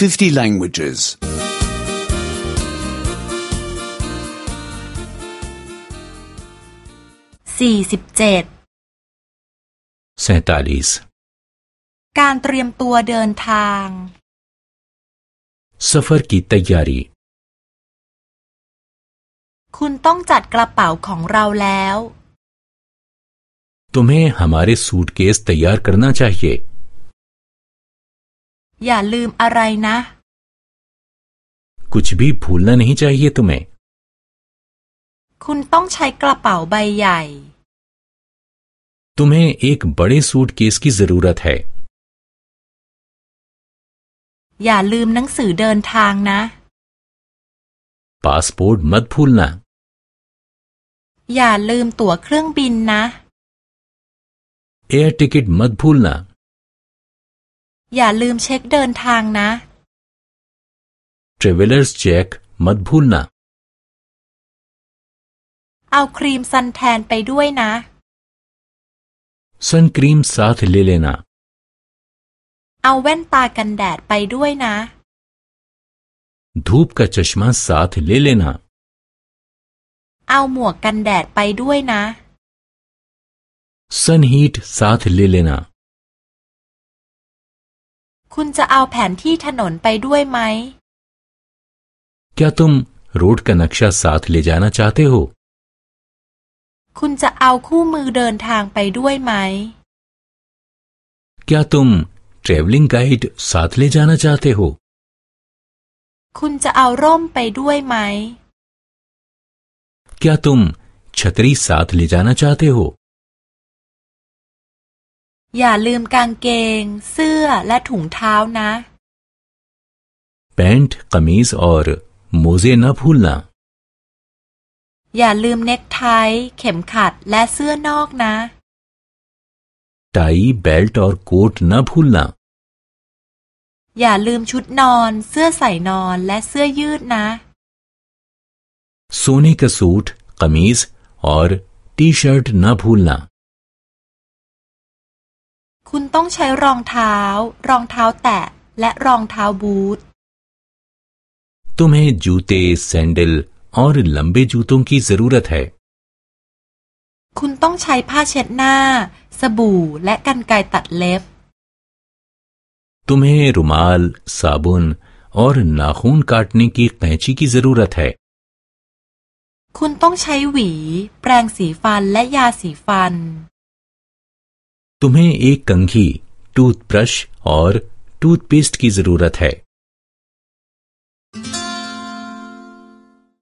50 languages. สี่สิบเจ็ด 47 การเตรียมตัวเดินทาง सफर की तैयारी คุณต้องจัดกระเป๋าของเราแล้ว तुम्हें हमारे सूटकेस तैयार करना चाहिए อย่าลืมอะไรนะ कुछ भी भूलना नहीं चाहिए तुम्हें คุณต้องใช้กระเป๋าใบใหญ่ तुम्हें एक बड़े सूटकेस की जरूरत है อย่าลืมหนังสือเดินทางนะ पासपोर्ट मत भूलना อย่าลืมตั๋วเครื่องบินนะ एयर टिकट मत भूलना อย่าลืมเช็คเดินทางนะ ट्रेवलर्स चेक मत भूलना เอาครีมซันแทนไปด้วยนะ सन क्रीम साथ ले लेना เอาแว่นตากันแดดไปด้วยนะ धूप का चश्मा साथ ले लेना เอาหมวกกันแดดไปด้วยนะ सन हीट साथ ले लेना คุณจะเอาแผนที่ถนนไปด้วยไหม क्या तुम रोड का नक्शा साथ ले जाना चाहते हो คุณจะเอาคู่มือเดินทางไปด้วยไหม क्या तुम ट्रेवलिंग गाइड साथ ले जाना चाहते हो คุณจะเอาร่มไปด้วยไหม क्या तुम छतरी साथ ले जाना चाहते हो อย่าลืมกางเกง เสื้อและถุงเท้านะ पैंट कमीज और मोजे न भूलना อย่าลืมเน็กไท เข็มขัดและเสื้อนอกนะ टाई बेल्ट और कोट न भूलना อย่าลืมชุดนอน เสื้อใส่นอนและเสื้อยืดนะ सोने का सूट कमीज और टी शर्ट न भूलना คุณต้องใช้รองเท้า รองเท้าแตะ และรองเท้าบูท तुम्हें जूते सैंडल और लंबे जूतों की जरूरत है คุณต้องใช้ผ้าเช็ดหน้า สบู่และกรรไกรตัดเล็บ तुम्हें रुमाल साबुन और नाखून काटने की कैंची की जरूरत है คุณต้องใช้หวี แปรงสีฟันและยาสีฟัน तुम्हें एक कंघी टूथब्रश और टूथपेस्ट की ज़रूरत है।